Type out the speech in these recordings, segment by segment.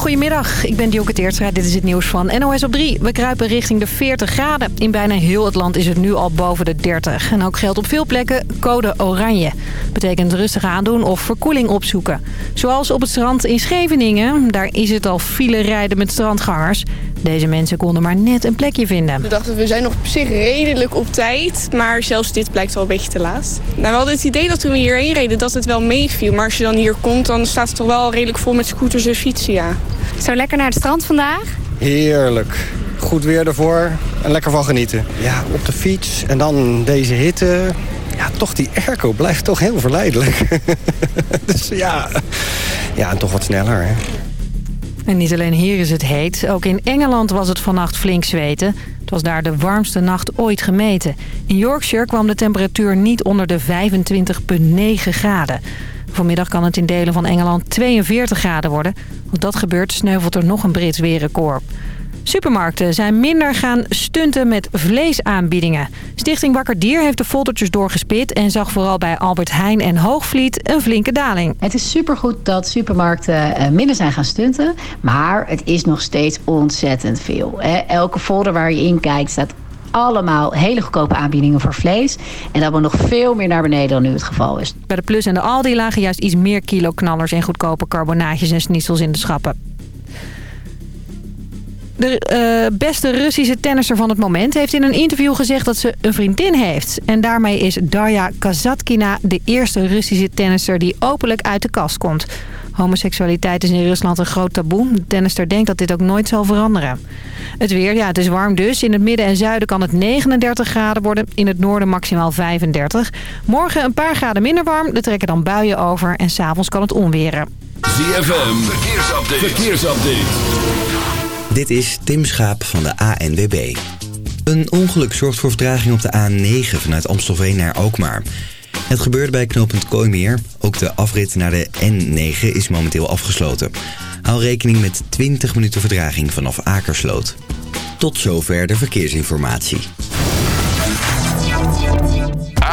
goedemiddag. Ik ben Dioke Teertstra. Dit is het nieuws van NOS op 3. We kruipen richting de 40 graden. In bijna heel het land is het nu al boven de 30. En ook geldt op veel plekken code oranje. Betekent rustig aandoen of verkoeling opzoeken. Zoals op het strand in Scheveningen. Daar is het al file rijden met strandgangers. Deze mensen konden maar net een plekje vinden. We dachten, we zijn nog op zich redelijk op tijd. Maar zelfs dit blijkt wel een beetje te laat. Nou, we hadden het idee dat toen we hierheen reden dat het wel meeviel. Maar als je dan hier komt, dan staat het toch wel redelijk vol met scooters en fietsen, ja. Zo lekker naar het strand vandaag? Heerlijk. Goed weer ervoor en lekker van genieten. Ja, op de fiets en dan deze hitte. Ja, toch die airco blijft toch heel verleidelijk. dus ja, ja, en toch wat sneller, hè. En niet alleen hier is het heet. Ook in Engeland was het vannacht flink zweten. Het was daar de warmste nacht ooit gemeten. In Yorkshire kwam de temperatuur niet onder de 25,9 graden. Vanmiddag kan het in delen van Engeland 42 graden worden. Als dat gebeurt sneuvelt er nog een Brits weerrecord. Supermarkten zijn minder gaan stunten met vleesaanbiedingen. Stichting Wakker Dier heeft de foldertjes doorgespit... en zag vooral bij Albert Heijn en Hoogvliet een flinke daling. Het is supergoed dat supermarkten eh, minder zijn gaan stunten. Maar het is nog steeds ontzettend veel. Elke folder waar je in kijkt staat allemaal hele goedkope aanbiedingen voor vlees. En dat we nog veel meer naar beneden dan nu het geval is. Bij de Plus en de Aldi lagen juist iets meer kilo knallers... en goedkope carbonaatjes en schnitzels in de schappen. De uh, beste Russische tennisser van het moment heeft in een interview gezegd dat ze een vriendin heeft. En daarmee is Darja Kazatkina de eerste Russische tennisser die openlijk uit de kast komt. Homoseksualiteit is in Rusland een groot taboe. De tennister denkt dat dit ook nooit zal veranderen. Het weer, ja, het is warm dus. In het midden en zuiden kan het 39 graden worden. In het noorden maximaal 35. Morgen een paar graden minder warm. Er trekken dan buien over en s'avonds kan het onweren. ZFM, verkeersupdate. verkeersupdate. Dit is Tim Schaap van de ANWB. Een ongeluk zorgt voor vertraging op de A9 vanuit Amstelveen naar Alkmaar. Het gebeurde bij knooppunt Kooimeer. Ook de afrit naar de N9 is momenteel afgesloten. Hou rekening met 20 minuten vertraging vanaf Akersloot. Tot zover de verkeersinformatie.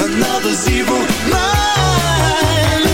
Another zero nine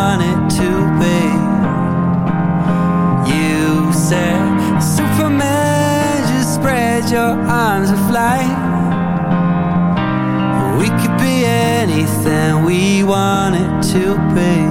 your pay.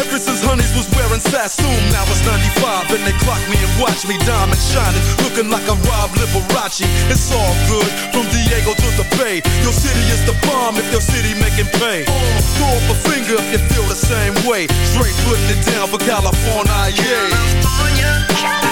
Ever since Honeys was wearing Sassoon, now it's 95 and they clock me and watch me diamond shining, looking like a Rob Liberace. It's all good from Diego to the Bay. Your city is the bomb if your city making pay. Throw up a finger if you feel the same way. Straight putting it down for California, yeah. West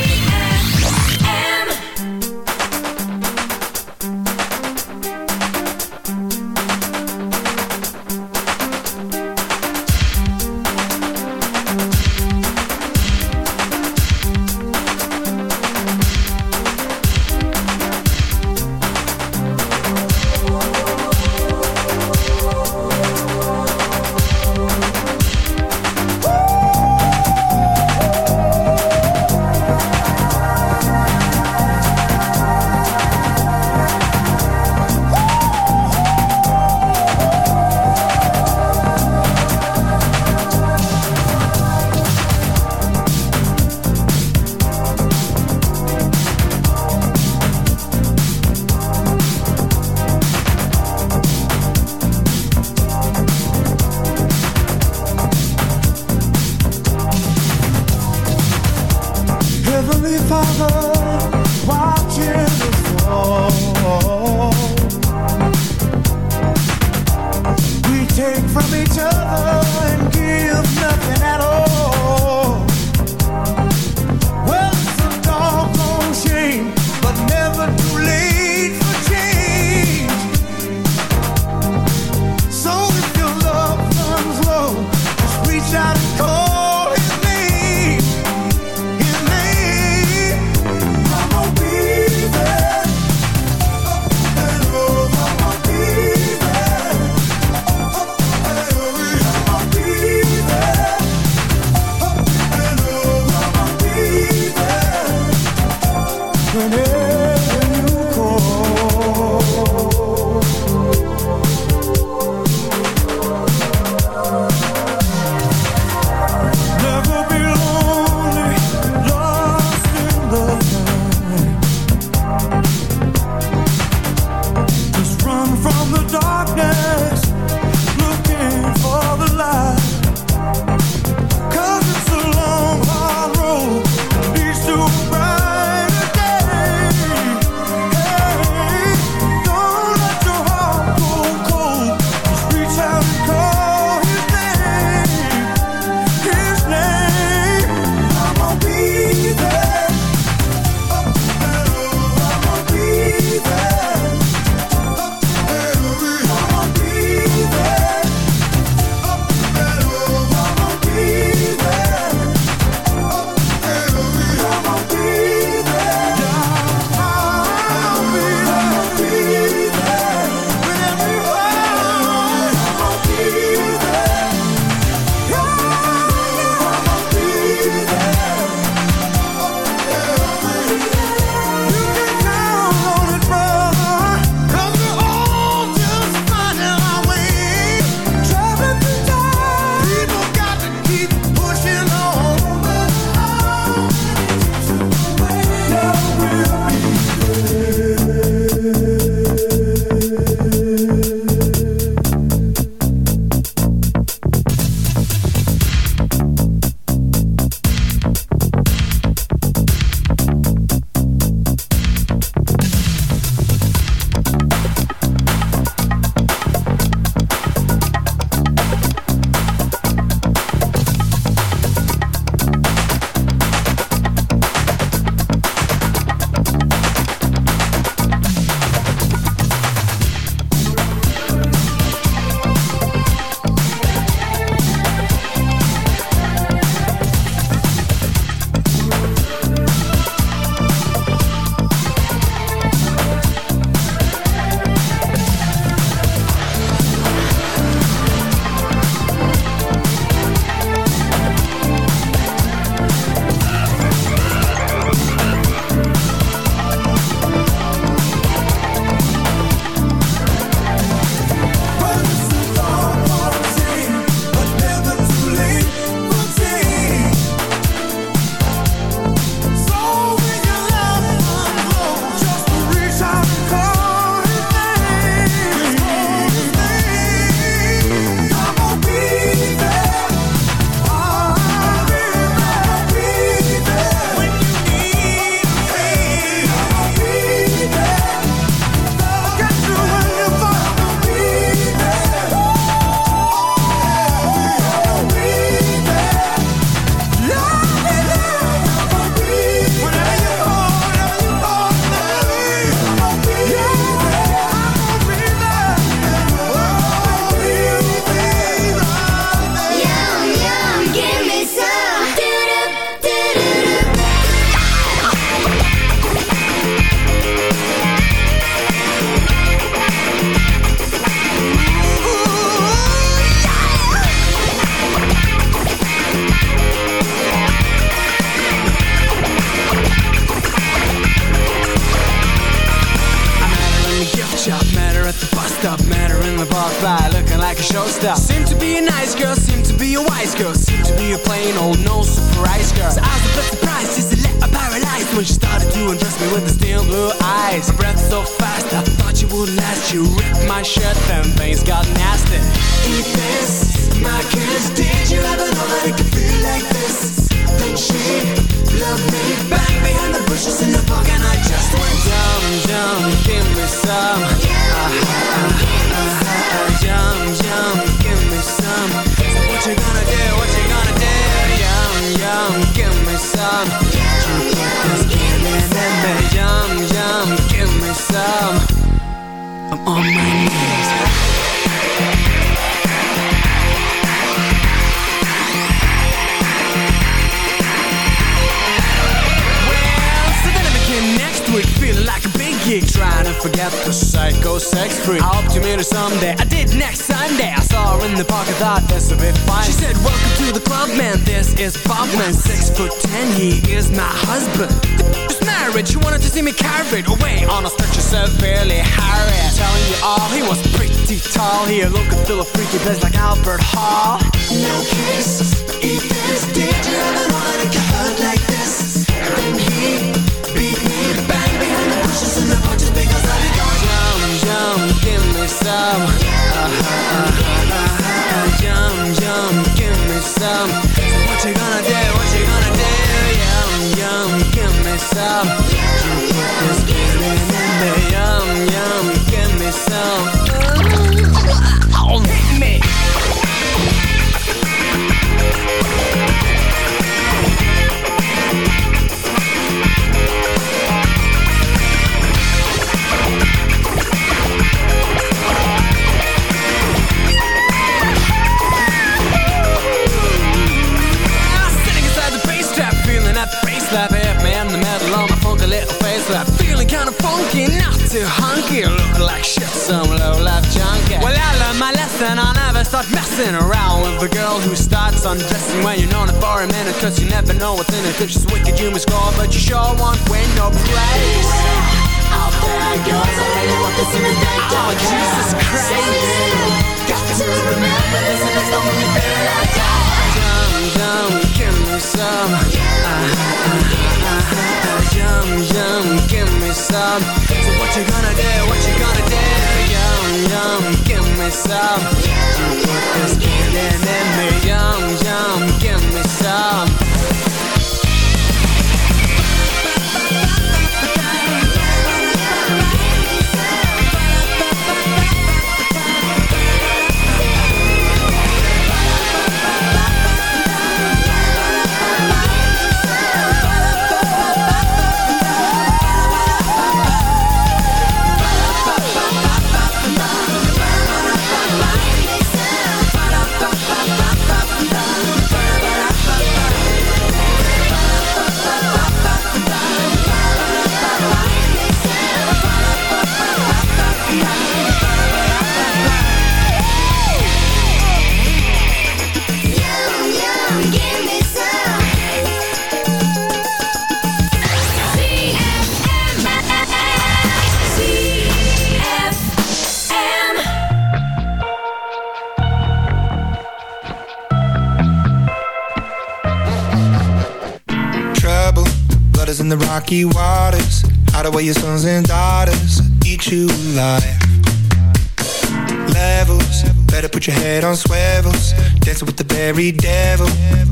head on swivels Dancing with the very devil.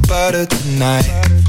Butter tonight.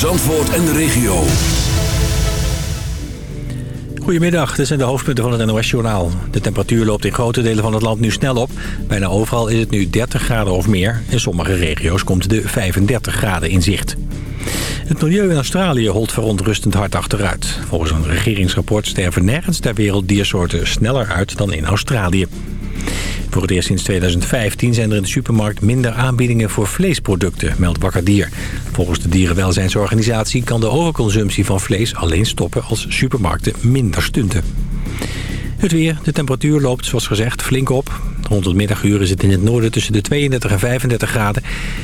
Zandvoort en de regio. Goedemiddag, dit zijn de hoofdpunten van het NOS-journaal. De temperatuur loopt in grote delen van het land nu snel op. Bijna overal is het nu 30 graden of meer. In sommige regio's komt de 35 graden in zicht. Het milieu in Australië holt verontrustend hard achteruit. Volgens een regeringsrapport sterven nergens ter wereld diersoorten sneller uit dan in Australië. Voor het eerst sinds 2015 zijn er in de supermarkt minder aanbiedingen voor vleesproducten, meldt Wakker Dier. Volgens de Dierenwelzijnsorganisatie kan de overconsumptie van vlees alleen stoppen als supermarkten minder stunten. Het weer. De temperatuur loopt zoals gezegd flink op. Rond het middaguur is het in het noorden tussen de 32 en 35 graden.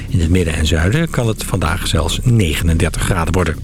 In het midden en zuiden kan het vandaag zelfs 39 graden worden.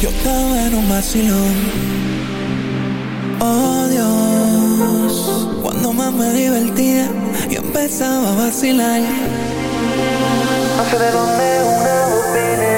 Yo estaba en un vacilón. Oh Dios, cuando más me divertía, yo empezaba a vacilar. No sé de dónde una viene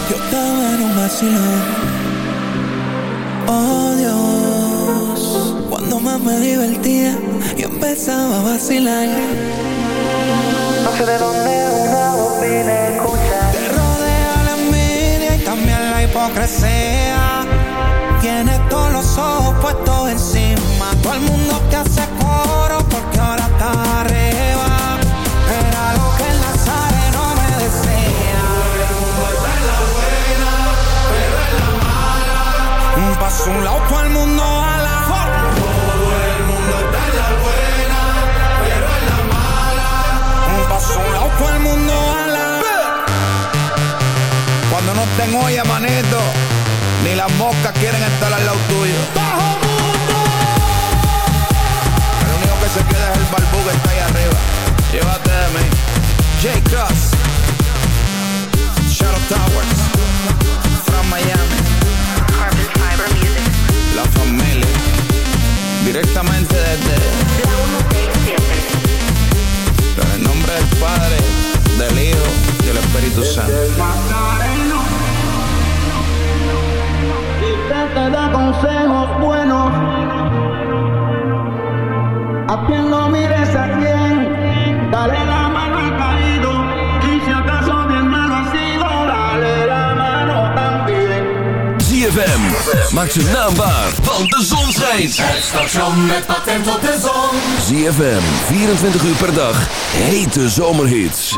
Oh Dios, cuando más me divertía, yo empezaba a vacilar. No sé de dónde una voz vine a escuchar. Te rodea la envidia y también la hipocresía. prenden olla, manito. Ni las moscas quieren estar al lado tuyo. ¡Bajo mundo! El único que se queda es el barbú que está ahí arriba. Llévate de mí. J. Cross. Shadow Towers. From Miami. Carbon Fiber Music. La familia. Directamente desde. En el nombre del Padre, del Hijo y del Espíritu Santo. te da consejos buenos. A quien no mires a quien, dale la mano al caído. Y si acaso bien malo ha sido, dale la mano también. ZFM, maak zijn naam waar, want de zon schijnt. Het station met patent op de zon. ZFM, 24 uur per dag, hete zomerhits.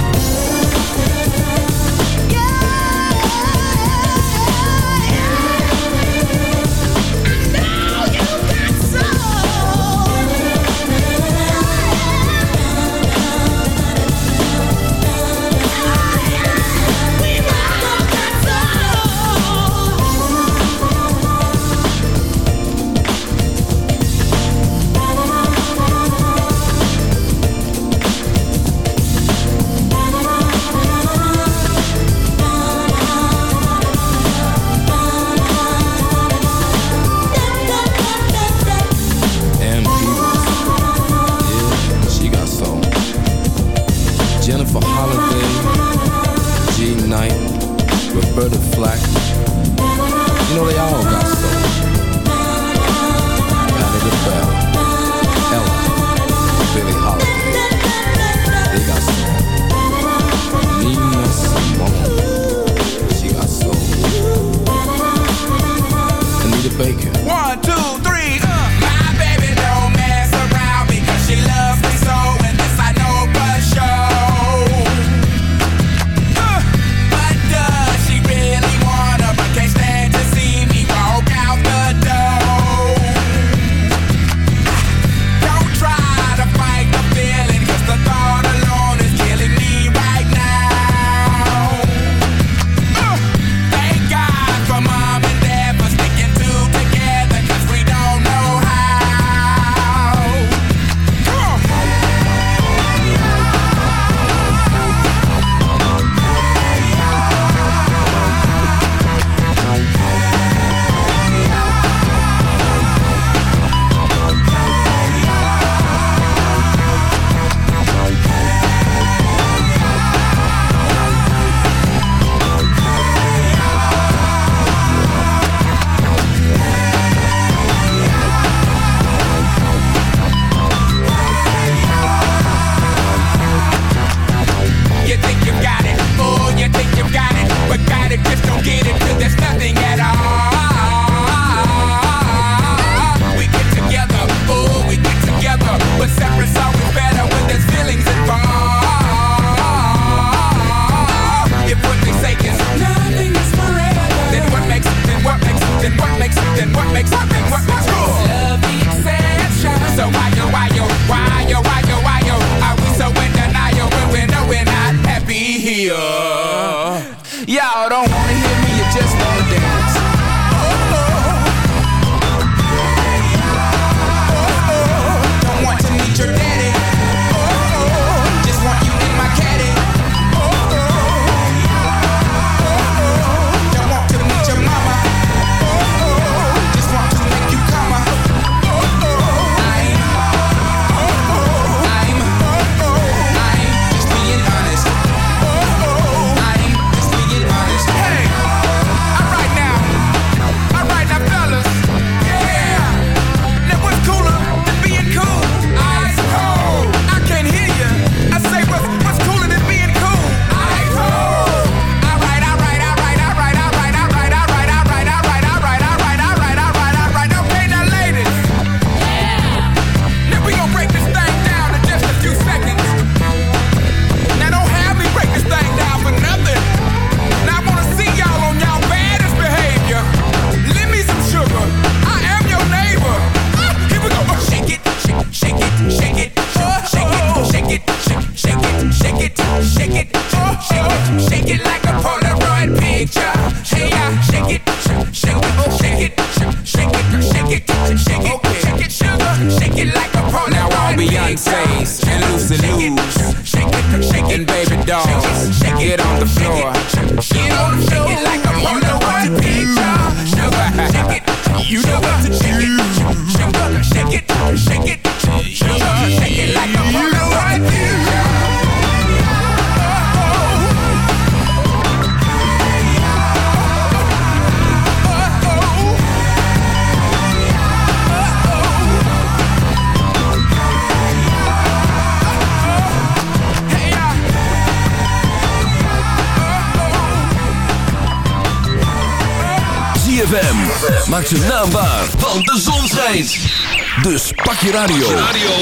maak ze naambaar, want de zon schijnt. Dus pak je radio.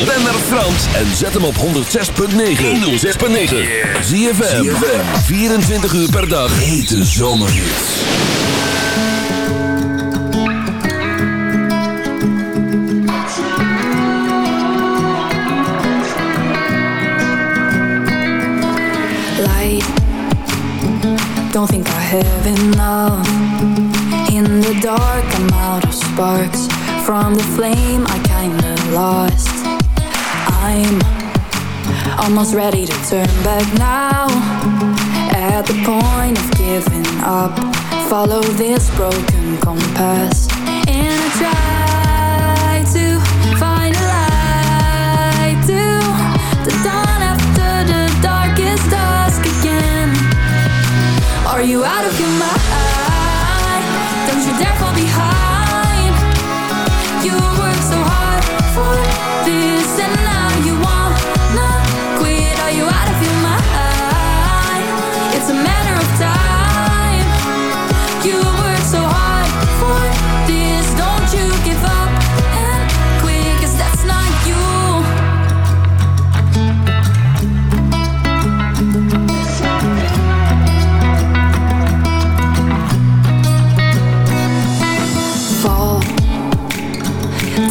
Ben naar Frans en zet hem op 106.9. 106.9. Zie je 24 uur per dag. Hete zomerhits. Don't think I have enough In the dark I'm out of sparks from the flame I kinda lost. I'm almost ready to turn back now. At the point of giving up Follow this broken compass.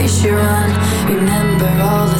twice you run. Remember all the